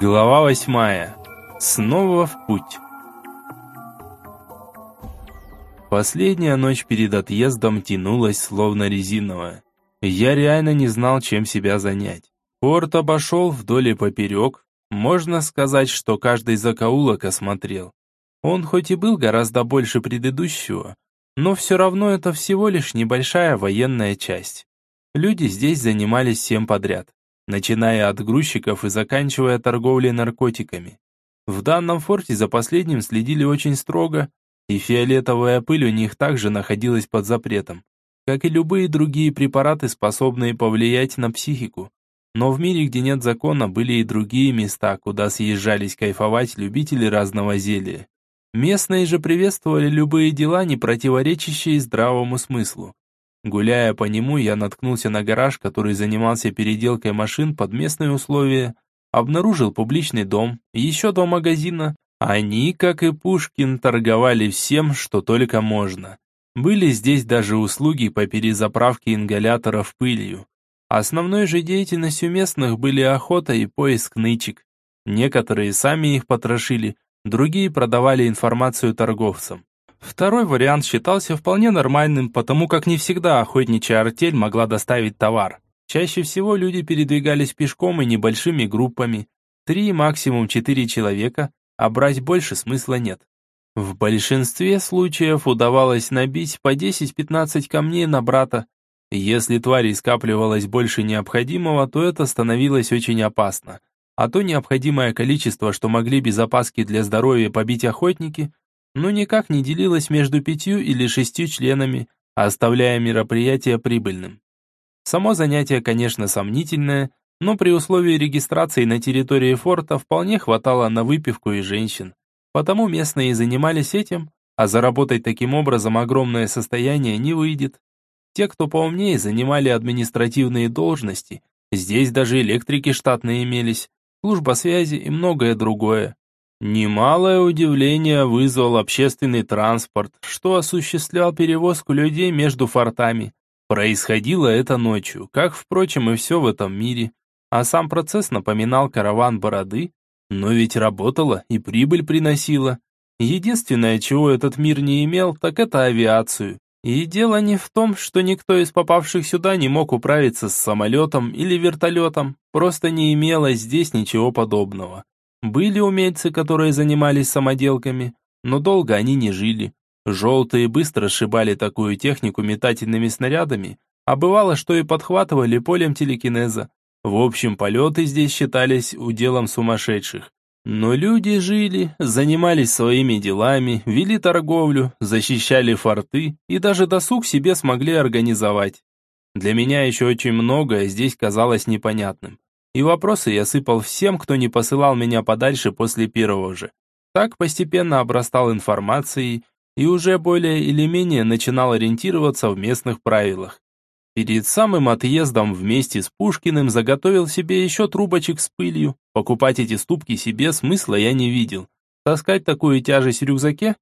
Глава восьмая. Снова в путь. Последняя ночь перед отъездом тянулась словно резиновая. Я реально не знал, чем себя занять. Порт обошел вдоль и поперек. Можно сказать, что каждый закоулок осмотрел. Он хоть и был гораздо больше предыдущего, но все равно это всего лишь небольшая военная часть. Люди здесь занимались всем подряд начиная от грузчиков и заканчивая торговлей наркотиками. В данном форте за последним следили очень строго, и фиолетовая пыль у них также находилась под запретом, как и любые другие препараты, способные повлиять на психику. Но в мире, где нет закона, были и другие места, куда съезжались кайфовать любители разного зелья. Местные же приветствовали любые дела, не противоречащие здравому смыслу. Гуляя по нему, я наткнулся на гараж, который занимался переделкой машин под местные условия, обнаружил публичный дом, еще два магазина. Они, как и Пушкин, торговали всем, что только можно. Были здесь даже услуги по перезаправке ингаляторов пылью. Основной же деятельностью местных были охота и поиск нычек. Некоторые сами их потрошили, другие продавали информацию торговцам. Второй вариант считался вполне нормальным, потому как не всегда охотничья артель могла доставить товар. Чаще всего люди передвигались пешком и небольшими группами. Три, максимум четыре человека, а брать больше смысла нет. В большинстве случаев удавалось набить по 10-15 камней на брата. Если тварей скапливалось больше необходимого, то это становилось очень опасно. А то необходимое количество, что могли без опаски для здоровья побить охотники – но никак не делилась между пятью или шестью членами, оставляя мероприятие прибыльным. Само занятие, конечно, сомнительное, но при условии регистрации на территории форта вполне хватало на выпивку и женщин. Потому местные занимались этим, а заработать таким образом огромное состояние не выйдет. Те, кто поумнее, занимали административные должности, здесь даже электрики штатные имелись, служба связи и многое другое. Немалое удивление вызвал общественный транспорт, что осуществлял перевозку людей между фортами. Происходило это ночью, как, впрочем, и все в этом мире. А сам процесс напоминал караван бороды, но ведь работало и прибыль приносила. Единственное, чего этот мир не имел, так это авиацию. И дело не в том, что никто из попавших сюда не мог управиться с самолетом или вертолетом, просто не имелось здесь ничего подобного. Были умельцы, которые занимались самоделками, но долго они не жили. Желтые быстро сшибали такую технику метательными снарядами, а бывало, что и подхватывали полем телекинеза. В общем, полеты здесь считались уделом сумасшедших. Но люди жили, занимались своими делами, вели торговлю, защищали форты и даже досуг себе смогли организовать. Для меня еще очень многое здесь казалось непонятным и вопросы я сыпал всем, кто не посылал меня подальше после первого же. Так постепенно обрастал информацией и уже более или менее начинал ориентироваться в местных правилах. Перед самым отъездом вместе с Пушкиным заготовил себе еще трубочек с пылью. Покупать эти ступки себе смысла я не видел. Таскать такую тяжесть в рюкзаке?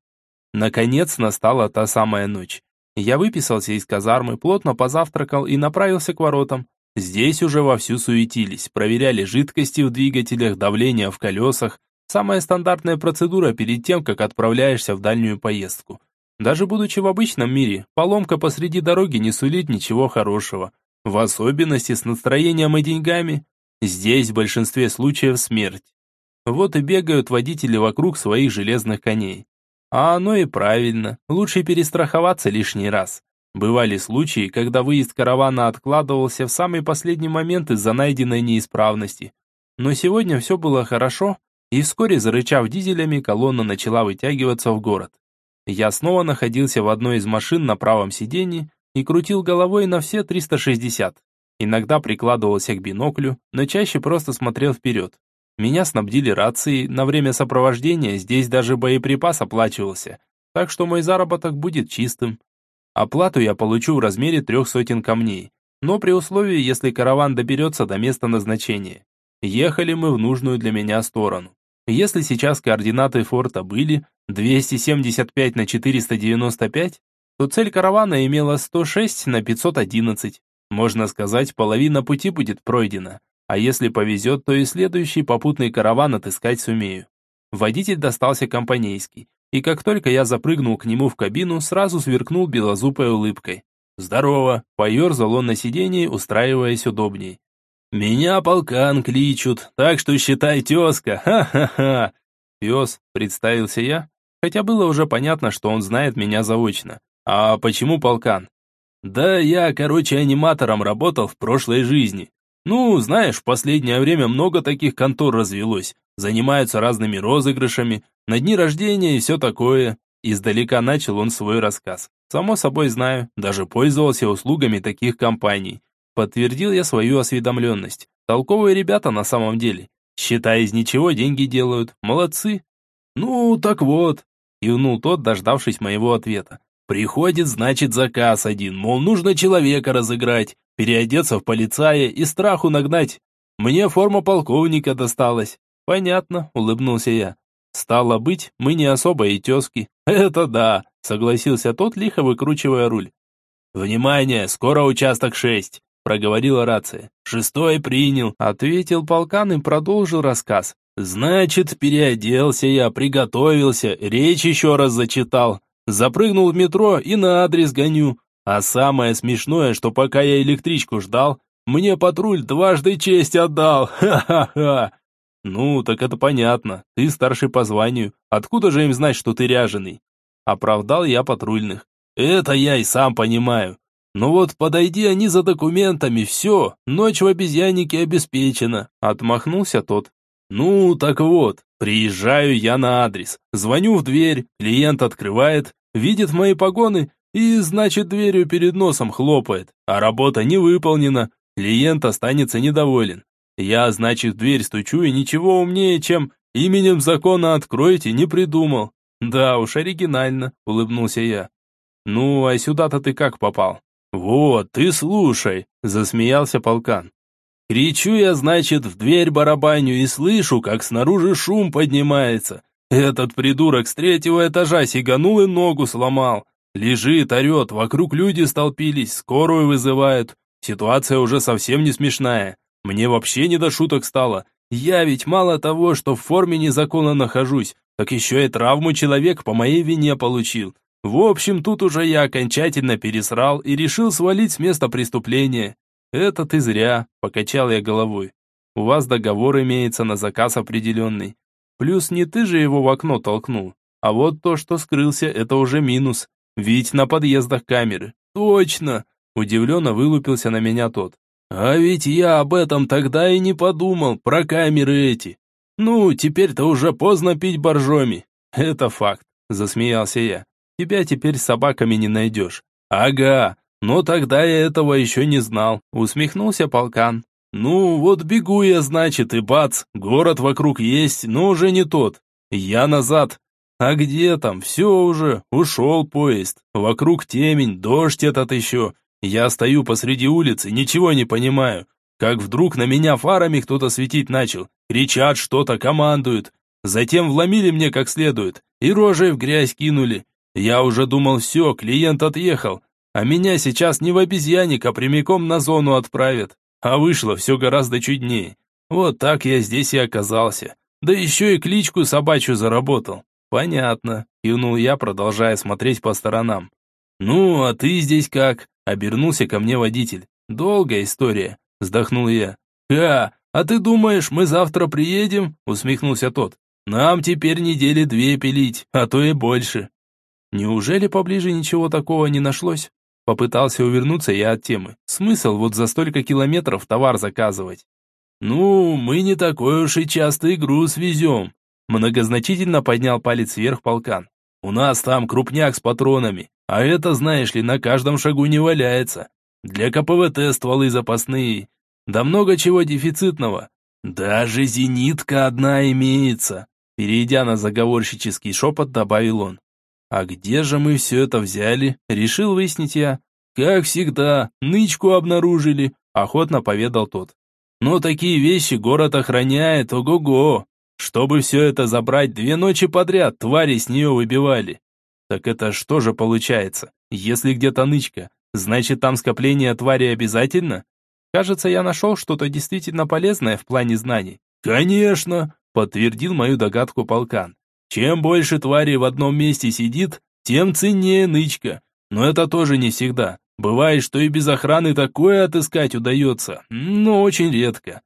Наконец настала та самая ночь. Я выписался из казармы, плотно позавтракал и направился к воротам. Здесь уже вовсю суетились, проверяли жидкости в двигателях, давление в колесах. Самая стандартная процедура перед тем, как отправляешься в дальнюю поездку. Даже будучи в обычном мире, поломка посреди дороги не сулит ничего хорошего. В особенности с настроением и деньгами. Здесь в большинстве случаев смерть. Вот и бегают водители вокруг своих железных коней. А оно и правильно, лучше перестраховаться лишний раз. Бывали случаи, когда выезд каравана откладывался в самый последний момент из-за найденной неисправности. Но сегодня все было хорошо, и вскоре, зарычав дизелями, колонна начала вытягиваться в город. Я снова находился в одной из машин на правом сиденье и крутил головой на все 360. Иногда прикладывался к биноклю, но чаще просто смотрел вперед. Меня снабдили рацией, на время сопровождения здесь даже боеприпас оплачивался, так что мой заработок будет чистым. Оплату я получу в размере трех сотен камней, но при условии, если караван доберется до места назначения. Ехали мы в нужную для меня сторону. Если сейчас координаты форта были 275 на 495, то цель каравана имела 106 на 511. Можно сказать, половина пути будет пройдена, А если повезет, то и следующий попутный караван отыскать сумею. Водитель достался компанейский, и как только я запрыгнул к нему в кабину, сразу сверкнул белозубой улыбкой. «Здорово!» – поерзал он на сиденье, устраиваясь удобней. «Меня полкан кличут, так что считай тезка, ха-ха-ха!» «Пес», – представился я, хотя было уже понятно, что он знает меня заочно. «А почему полкан?» «Да я, короче, аниматором работал в прошлой жизни. Ну, знаешь, в последнее время много таких контор развелось. Занимаются разными розыгрышами, на дни рождения и все такое. Издалека начал он свой рассказ. Само собой знаю, даже пользовался услугами таких компаний. Подтвердил я свою осведомленность. Толковые ребята на самом деле. Считай, из ничего деньги делают. Молодцы. Ну, так вот. Кивнул тот, дождавшись моего ответа. Приходит, значит, заказ один, мол, нужно человека разыграть, переодеться в полицая и страху нагнать. Мне форма полковника досталась. Понятно, улыбнулся я. Стало быть, мы не особо и тезки. Это да, согласился тот, лихо выкручивая руль. Внимание, скоро участок шесть, проговорила рация. Шестой принял, ответил полкан и продолжил рассказ. Значит, переоделся я, приготовился, речь еще раз зачитал. Запрыгнул в метро и на адрес гоню. А самое смешное, что пока я электричку ждал, мне патруль дважды честь отдал. Ха-ха-ха. Ну, так это понятно. Ты старший по званию. Откуда же им знать, что ты ряженый? Оправдал я патрульных. Это я и сам понимаю. Но вот подойди они за документами, все, ночь в обезьяннике обеспечена. Отмахнулся тот. Ну, так вот, приезжаю я на адрес, звоню в дверь, клиент открывает, видит мои погоны и, значит, дверью перед носом хлопает, а работа не выполнена, клиент останется недоволен. Я, значит, в дверь стучу и ничего умнее, чем «именем закона откройте» не придумал. Да уж, оригинально, улыбнулся я. Ну, а сюда-то ты как попал? Вот, ты слушай, засмеялся полкан. Кричу я, значит, в дверь барабаню и слышу, как снаружи шум поднимается. Этот придурок с третьего этажа сиганул и ногу сломал. Лежит, орет, вокруг люди столпились, скорую вызывают. Ситуация уже совсем не смешная. Мне вообще не до шуток стало. Я ведь мало того, что в форме незаконно нахожусь, так еще и травму человек по моей вине получил. В общем, тут уже я окончательно пересрал и решил свалить с места преступления. Это ты зря, покачал я головой. У вас договор имеется на заказ определенный. Плюс не ты же его в окно толкнул. А вот то, что скрылся, это уже минус. Ведь на подъездах камеры. Точно! Удивленно вылупился на меня тот. А ведь я об этом тогда и не подумал, про камеры эти. Ну, теперь-то уже поздно пить боржоми. Это факт, засмеялся я. Тебя теперь с собаками не найдешь. Ага, но тогда я этого еще не знал, усмехнулся полкан. Ну, вот бегу я, значит, и бац, город вокруг есть, но уже не тот. Я назад. А где там? Все уже, ушел поезд. Вокруг темень, дождь этот еще. Я стою посреди улицы, ничего не понимаю. Как вдруг на меня фарами кто-то светить начал. Кричат что-то, командуют. Затем вломили мне как следует. И рожей в грязь кинули. Я уже думал, все, клиент отъехал. А меня сейчас не в обезьянник, а прямиком на зону отправят. А вышло все гораздо чуднее. Вот так я здесь и оказался. Да еще и кличку собачью заработал. Понятно, кивнул я, продолжая смотреть по сторонам. Ну, а ты здесь как? Обернулся ко мне водитель. «Долгая история», – вздохнул я. «Ха, а ты думаешь, мы завтра приедем?» – усмехнулся тот. «Нам теперь недели две пилить, а то и больше». Неужели поближе ничего такого не нашлось? Попытался увернуться я от темы. Смысл вот за столько километров товар заказывать? Ну, мы не такой уж и частый груз везем. Многозначительно поднял палец вверх полкан. У нас там крупняк с патронами. А это, знаешь ли, на каждом шагу не валяется. Для КПВТ стволы запасные. Да много чего дефицитного. Даже зенитка одна имеется. Перейдя на заговорщический шепот, добавил он. А где же мы все это взяли? Решил выяснить я. Как всегда, нычку обнаружили, охотно поведал тот. Но такие вещи город охраняет, ого-го. Чтобы все это забрать, две ночи подряд твари с нее выбивали. Так это что же получается? Если где-то нычка, значит там скопление твари обязательно? Кажется, я нашел что-то действительно полезное в плане знаний. Конечно, подтвердил мою догадку полкан. Чем больше тварей в одном месте сидит, тем ценнее нычка. Но это тоже не всегда. Бывает, что и без охраны такое отыскать удается, но очень редко.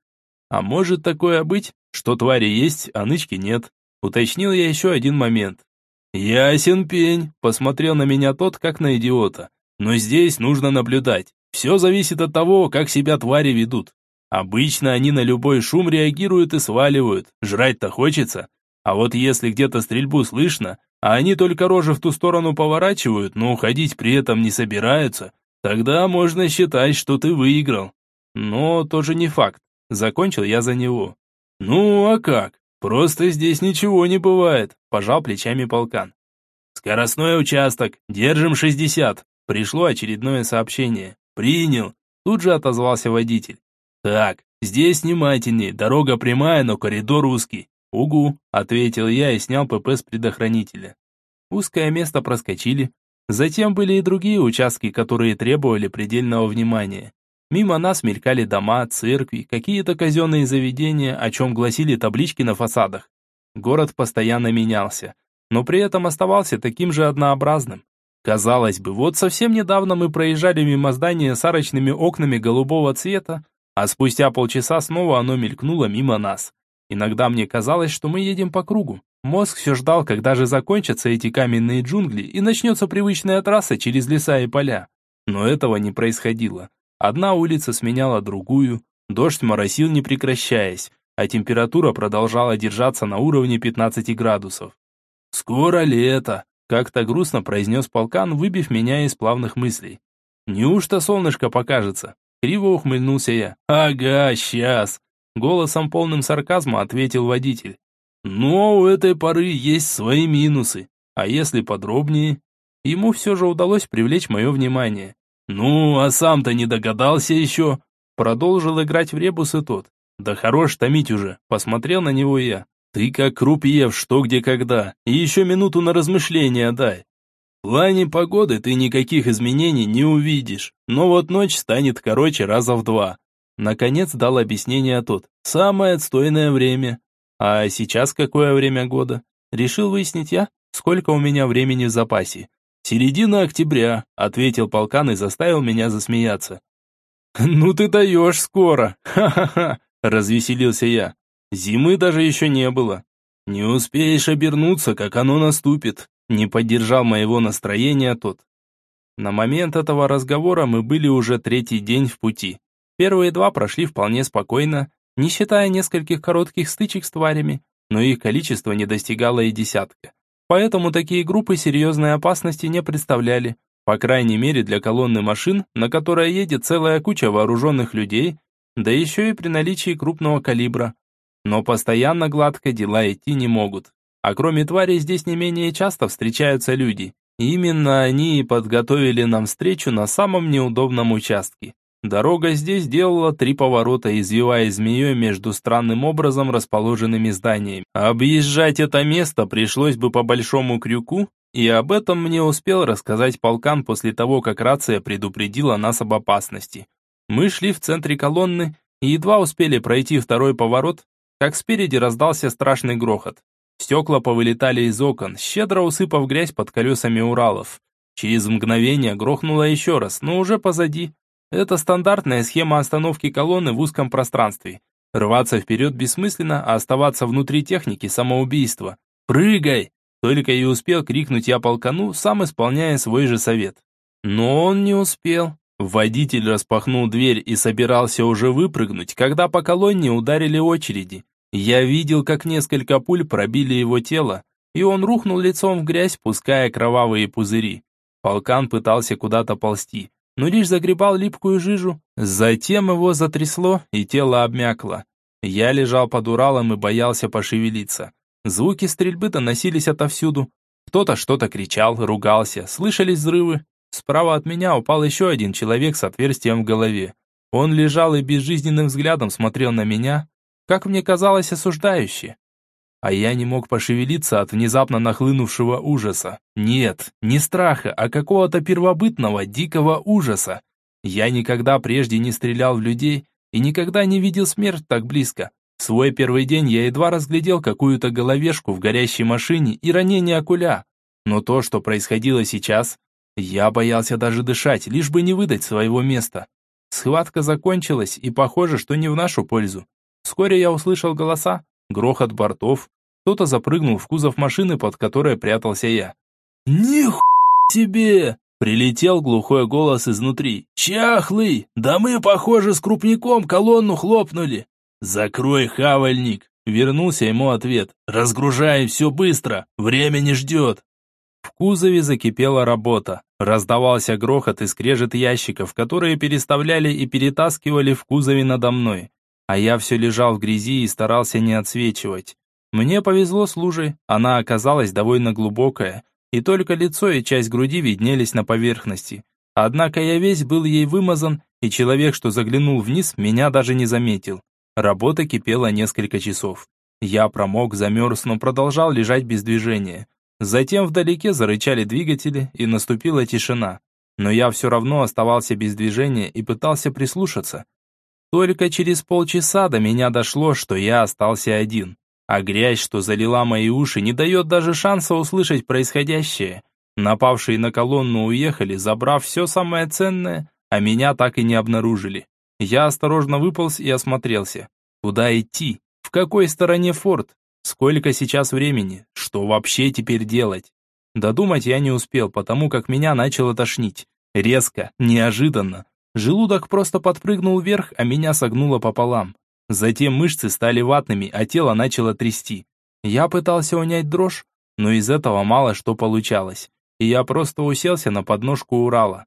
А может такое быть, что твари есть, а нычки нет? Уточнил я еще один момент. Ясен пень, посмотрел на меня тот, как на идиота. Но здесь нужно наблюдать. Все зависит от того, как себя твари ведут. Обычно они на любой шум реагируют и сваливают. Жрать-то хочется. А вот если где-то стрельбу слышно, а они только рожи в ту сторону поворачивают, но уходить при этом не собираются, тогда можно считать, что ты выиграл. Но тоже не факт. Закончил я за него. Ну, а как? Просто здесь ничего не бывает, пожал плечами полкан. Скоростной участок, держим 60. Пришло очередное сообщение. Принял. Тут же отозвался водитель. Так, здесь внимательней, дорога прямая, но коридор узкий. «Угу», — ответил я и снял ПП с предохранителя. Узкое место проскочили. Затем были и другие участки, которые требовали предельного внимания. Мимо нас мелькали дома, церкви, какие-то казенные заведения, о чем гласили таблички на фасадах. Город постоянно менялся, но при этом оставался таким же однообразным. Казалось бы, вот совсем недавно мы проезжали мимо здания с арочными окнами голубого цвета, а спустя полчаса снова оно мелькнуло мимо нас. Иногда мне казалось, что мы едем по кругу. Мозг все ждал, когда же закончатся эти каменные джунгли и начнется привычная трасса через леса и поля. Но этого не происходило. Одна улица сменяла другую, дождь моросил не прекращаясь, а температура продолжала держаться на уровне 15 градусов. «Скоро лето», — как-то грустно произнес полкан, выбив меня из плавных мыслей. «Неужто солнышко покажется?» Криво ухмыльнулся я. «Ага, сейчас!» Голосом полным сарказма ответил водитель. «Но у этой поры есть свои минусы. А если подробнее?» Ему все же удалось привлечь мое внимание. «Ну, а сам-то не догадался еще?» Продолжил играть в ребусы тот. «Да хорош томить уже», посмотрел на него я. «Ты как крупьев, что где когда, и еще минуту на размышления дай. В плане погоды ты никаких изменений не увидишь, но вот ночь станет короче раза в два. Наконец дал объяснение тот. Самое отстойное время. А сейчас какое время года? Решил выяснить я, сколько у меня времени в запасе. «Середина октября», — ответил полкан и заставил меня засмеяться. «Ну ты даешь скоро! Ха-ха-ха!» — развеселился я. «Зимы даже еще не было. Не успеешь обернуться, как оно наступит», — не поддержал моего настроения тот. На момент этого разговора мы были уже третий день в пути. Первые два прошли вполне спокойно, не считая нескольких коротких стычек с тварями, но их количество не достигало и десятка. Поэтому такие группы серьезной опасности не представляли, по крайней мере для колонны машин, на которой едет целая куча вооруженных людей, да еще и при наличии крупного калибра. Но постоянно гладко дела идти не могут. А кроме тварей здесь не менее часто встречаются люди. Именно они и подготовили нам встречу на самом неудобном участке. Дорога здесь делала три поворота, извивая змеей между странным образом расположенными зданиями. Объезжать это место пришлось бы по большому крюку, и об этом мне успел рассказать полкан после того, как рация предупредила нас об опасности. Мы шли в центре колонны и едва успели пройти второй поворот, как спереди раздался страшный грохот. Стекла повылетали из окон, щедро усыпав грязь под колесами Уралов. Через мгновение грохнуло еще раз, но уже позади. Это стандартная схема остановки колонны в узком пространстве. Рваться вперед бессмысленно, а оставаться внутри техники – самоубийство. «Прыгай!» Только и успел крикнуть я полкану, сам исполняя свой же совет. Но он не успел. Водитель распахнул дверь и собирался уже выпрыгнуть, когда по колонне ударили очереди. Я видел, как несколько пуль пробили его тело, и он рухнул лицом в грязь, пуская кровавые пузыри. Полкан пытался куда-то ползти, но лишь загребал липкую жижу. Затем его затрясло, и тело обмякло. Я лежал под Уралом и боялся пошевелиться. Звуки стрельбы доносились отовсюду. Кто-то что-то кричал, ругался, слышались взрывы. Справа от меня упал еще один человек с отверстием в голове. Он лежал и безжизненным взглядом смотрел на меня, как мне казалось, осуждающе а я не мог пошевелиться от внезапно нахлынувшего ужаса. Нет, не страха, а какого-то первобытного, дикого ужаса. Я никогда прежде не стрелял в людей и никогда не видел смерть так близко. В свой первый день я едва разглядел какую-то головешку в горящей машине и ранение окуля. Но то, что происходило сейчас, я боялся даже дышать, лишь бы не выдать своего места. Схватка закончилась, и похоже, что не в нашу пользу. Вскоре я услышал голоса, грохот бортов, кто-то запрыгнул в кузов машины, под которой прятался я. «Нихуя тебе!» Прилетел глухой голос изнутри. «Чахлый! Да мы, похоже, с крупником колонну хлопнули!» «Закрой хавальник!» Вернулся ему ответ. «Разгружай все быстро! Время не ждет!» В кузове закипела работа. Раздавался грохот и скрежет ящиков, которые переставляли и перетаскивали в кузове надо мной. А я все лежал в грязи и старался не отсвечивать. Мне повезло с лужей, она оказалась довольно глубокая, и только лицо и часть груди виднелись на поверхности. Однако я весь был ей вымазан, и человек, что заглянул вниз, меня даже не заметил. Работа кипела несколько часов. Я промок, замерз, но продолжал лежать без движения. Затем вдалеке зарычали двигатели, и наступила тишина. Но я все равно оставался без движения и пытался прислушаться. Только через полчаса до меня дошло, что я остался один. А грязь, что залила мои уши, не дает даже шанса услышать происходящее. Напавшие на колонну уехали, забрав все самое ценное, а меня так и не обнаружили. Я осторожно выполз и осмотрелся. Куда идти? В какой стороне форт? Сколько сейчас времени? Что вообще теперь делать? Додумать я не успел, потому как меня начало тошнить. Резко, неожиданно. Желудок просто подпрыгнул вверх, а меня согнуло пополам. Затем мышцы стали ватными, а тело начало трясти. Я пытался унять дрожь, но из этого мало что получалось, и я просто уселся на подножку Урала.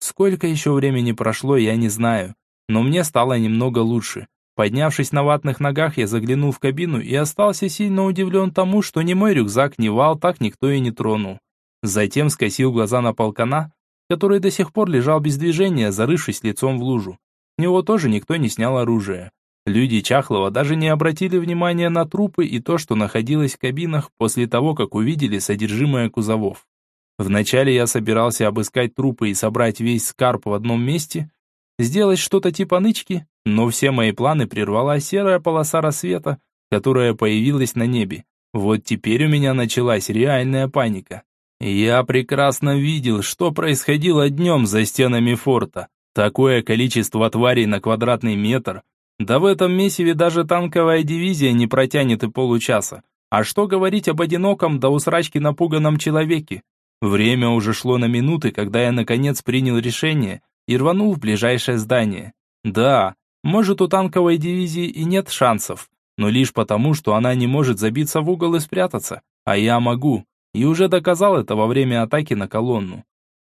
Сколько еще времени прошло, я не знаю, но мне стало немного лучше. Поднявшись на ватных ногах, я заглянул в кабину и остался сильно удивлен тому, что ни мой рюкзак, ни вал так никто и не тронул. Затем скосил глаза на полкана, который до сих пор лежал без движения, зарывшись лицом в лужу. С него тоже никто не снял оружие. Люди Чахлова даже не обратили внимания на трупы и то, что находилось в кабинах после того, как увидели содержимое кузовов. Вначале я собирался обыскать трупы и собрать весь скарб в одном месте, сделать что-то типа нычки, но все мои планы прервала серая полоса рассвета, которая появилась на небе. Вот теперь у меня началась реальная паника. Я прекрасно видел, что происходило днем за стенами форта. Такое количество тварей на квадратный метр – да в этом месиве даже танковая дивизия не протянет и получаса. А что говорить об одиноком да усрачки напуганном человеке? Время уже шло на минуты, когда я наконец принял решение и рванул в ближайшее здание. Да, может у танковой дивизии и нет шансов, но лишь потому, что она не может забиться в угол и спрятаться, а я могу, и уже доказал это во время атаки на колонну.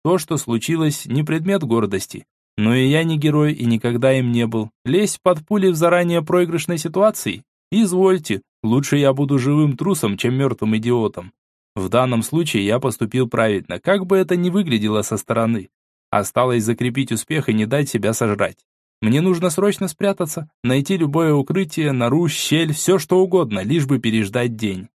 То, что случилось, не предмет гордости, но и я не герой и никогда им не был. Лезть под пули в заранее проигрышной ситуации? Извольте, лучше я буду живым трусом, чем мертвым идиотом. В данном случае я поступил правильно, как бы это ни выглядело со стороны. Осталось закрепить успех и не дать себя сожрать. Мне нужно срочно спрятаться, найти любое укрытие, нору, щель, все что угодно, лишь бы переждать день.